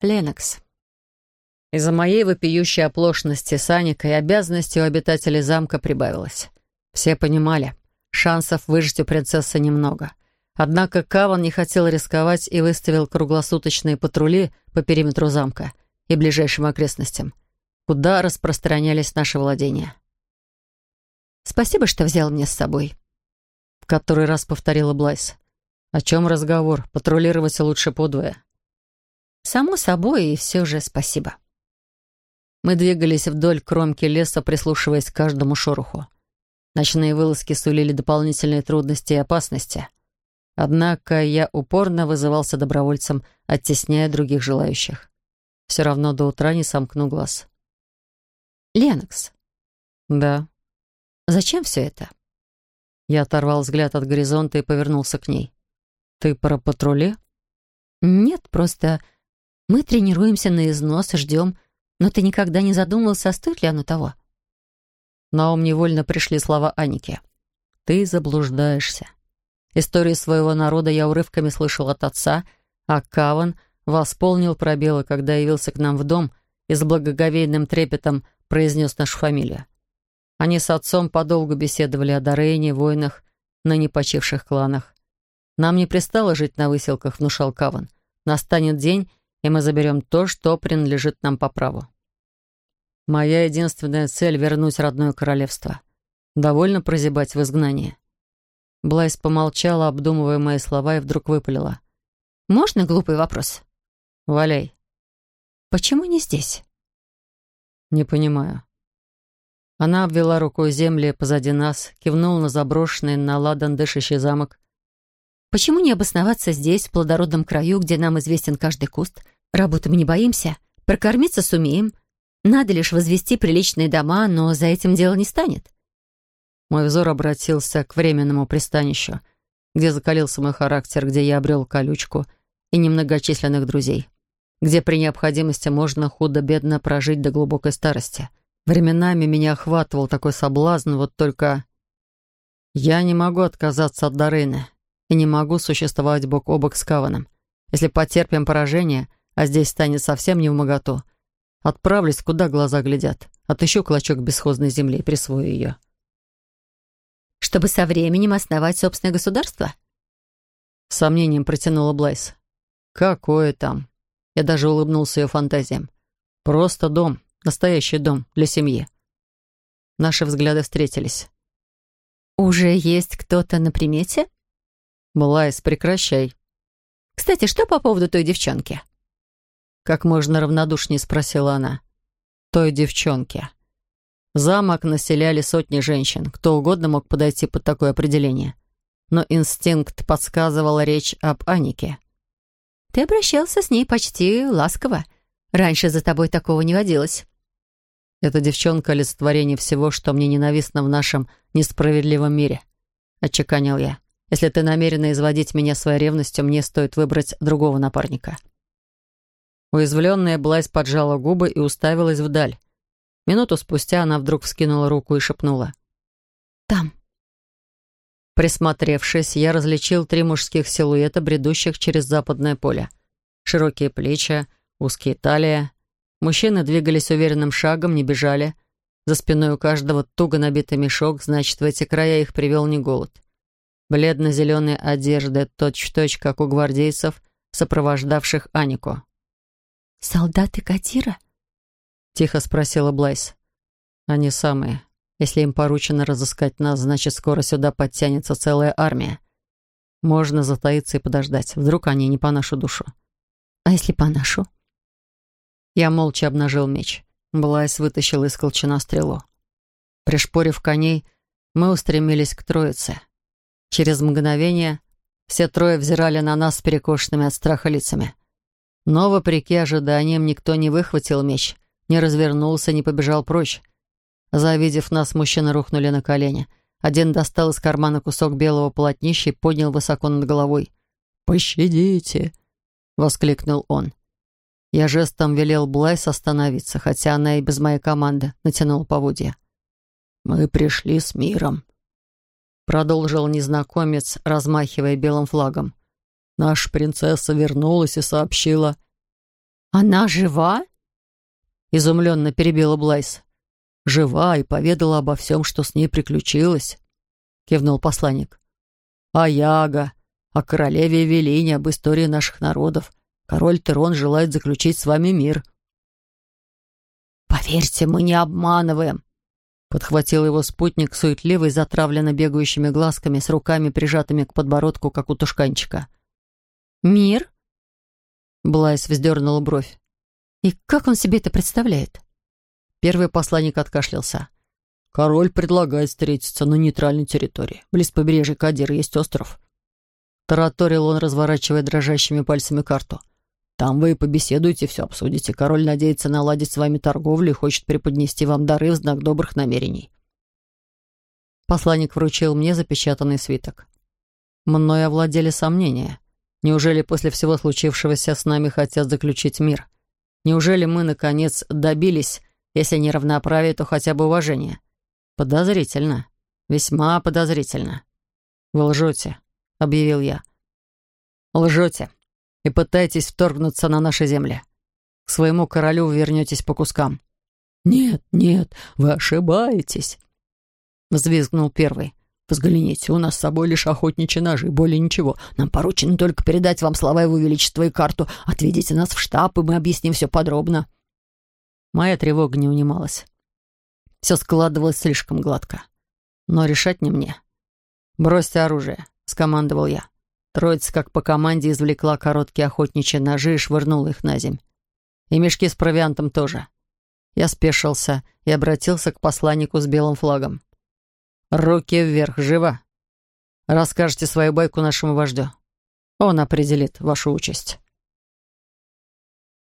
Ленокс. Из-за моей вопиющей оплошности с Аникой обязанностей у обитателей замка прибавилось. Все понимали, шансов выжить у принцессы немного. Однако Каван не хотел рисковать и выставил круглосуточные патрули по периметру замка и ближайшим окрестностям, куда распространялись наши владения. «Спасибо, что взял меня с собой», — в который раз повторила Блайс. «О чем разговор? Патрулировать лучше подвое». «Само собой, и все же спасибо». Мы двигались вдоль кромки леса, прислушиваясь к каждому шороху. Ночные вылазки сулили дополнительные трудности и опасности. Однако я упорно вызывался добровольцем, оттесняя других желающих. Все равно до утра не сомкну глаз. «Ленокс». «Да». «Зачем все это?» Я оторвал взгляд от горизонта и повернулся к ней. «Ты про патрули?» «Нет, просто мы тренируемся на износ ждем, но ты никогда не задумывался, стоит ли оно того?» На ум невольно пришли слова Аники. «Ты заблуждаешься. Истории своего народа я урывками слышал от отца, а Каван восполнил пробелы, когда явился к нам в дом и с благоговейным трепетом произнес нашу фамилию. Они с отцом подолгу беседовали о Дорейне, войнах, на непочивших кланах. Нам не пристало жить на выселках, внушал Каван. Настанет день, и мы заберем то, что принадлежит нам по праву. Моя единственная цель — вернуть родное королевство. Довольно прозябать в изгнании. Блайс помолчала, обдумывая мои слова, и вдруг выпалила. «Можно глупый вопрос?» «Валяй». «Почему не здесь?» «Не понимаю». Она обвела рукой земли позади нас, кивнула на заброшенный, на ладан дышащий замок, Почему не обосноваться здесь, в плодородном краю, где нам известен каждый куст? Работы мы не боимся, прокормиться сумеем. Надо лишь возвести приличные дома, но за этим дело не станет. Мой взор обратился к временному пристанищу, где закалился мой характер, где я обрел колючку и немногочисленных друзей, где при необходимости можно худо-бедно прожить до глубокой старости. Временами меня охватывал такой соблазн, вот только... Я не могу отказаться от Дарыны и не могу существовать бок о бок с Каваном. Если потерпим поражение, а здесь станет совсем не в моготу, отправлюсь, куда глаза глядят, отыщу клочок бесхозной земли и присвою ее. Чтобы со временем основать собственное государство? С сомнением протянула Блайс. Какое там? Я даже улыбнулся ее фантазиям. Просто дом, настоящий дом для семьи. Наши взгляды встретились. «Уже есть кто-то на примете?» «Блайс, прекращай». «Кстати, что по поводу той девчонки?» Как можно равнодушнее спросила она. «Той девчонки». Замок населяли сотни женщин. Кто угодно мог подойти под такое определение. Но инстинкт подсказывал речь об Анике. «Ты обращался с ней почти ласково. Раньше за тобой такого не водилось». «Эта девчонка — олицетворение всего, что мне ненавистно в нашем несправедливом мире», — отчеканил я. Если ты намерена изводить меня своей ревностью, мне стоит выбрать другого напарника». Уязвленная Блайс поджала губы и уставилась вдаль. Минуту спустя она вдруг вскинула руку и шепнула. «Там». Присмотревшись, я различил три мужских силуэта, бредущих через западное поле. Широкие плечи, узкие талия. Мужчины двигались уверенным шагом, не бежали. За спиной у каждого туго набитый мешок, значит, в эти края их привел не голод бледно-зеленой одежды, точь-в-точь, как у гвардейцев, сопровождавших Анику. «Солдаты Катира?» — тихо спросила Блайс. «Они самые. Если им поручено разыскать нас, значит, скоро сюда подтянется целая армия. Можно затаиться и подождать. Вдруг они не по нашу душу». «А если по нашу?» Я молча обнажил меч. Блайс вытащил из колчана стрелу. Пришпорив коней, мы устремились к троице — Через мгновение все трое взирали на нас с перекошенными от страха лицами. Но, вопреки ожиданиям, никто не выхватил меч, не развернулся, не побежал прочь. Завидев нас, мужчины рухнули на колени. Один достал из кармана кусок белого полотнища и поднял высоко над головой. «Пощадите!» — воскликнул он. Я жестом велел Блайс остановиться, хотя она и без моей команды натянула поводья. «Мы пришли с миром», продолжил незнакомец, размахивая белым флагом. «Наша принцесса вернулась и сообщила...» Она жива?» Изумленно перебила Блайс. «Жива и поведала обо всем, что с ней приключилось», — кивнул посланник. «А Яга, о королеве Эвелине, об истории наших народов. Король Терон желает заключить с вами мир». «Поверьте, мы не обманываем», — подхватил его спутник, суетливый, затравленно бегающими глазками, с руками, прижатыми к подбородку, как у тушканчика. «Мир?» Блайс вздернула бровь. «И как он себе это представляет?» Первый посланник откашлялся. «Король предлагает встретиться на нейтральной территории. Близ побережья Кадира есть остров». Тараторил он, разворачивая дрожащими пальцами карту. «Там вы побеседуете, все обсудите. Король надеется наладить с вами торговлю и хочет преподнести вам дары в знак добрых намерений». Посланник вручил мне запечатанный свиток. Мною овладели сомнения. Неужели после всего случившегося с нами хотят заключить мир? Неужели мы, наконец, добились, если не равноправия, то хотя бы уважения? Подозрительно. Весьма подозрительно. «Вы лжете», — объявил я. «Лжете и пытаетесь вторгнуться на наши земли. К своему королю вы вернетесь по кускам». «Нет, нет, вы ошибаетесь», — взвизгнул первый. «Взгляните, у нас с собой лишь охотничьи ножи, более ничего. Нам поручено только передать вам слова его величества и карту. Отведите нас в штаб, и мы объясним все подробно». Моя тревога не унималась. Все складывалось слишком гладко. Но решать не мне. «Бросьте оружие», — скомандовал я. Троица, как по команде, извлекла короткие охотничьи ножи и швырнула их на земь. И мешки с провиантом тоже. Я спешился и обратился к посланнику с белым флагом. «Руки вверх, живо! Расскажите свою байку нашему вождю. Он определит вашу участь».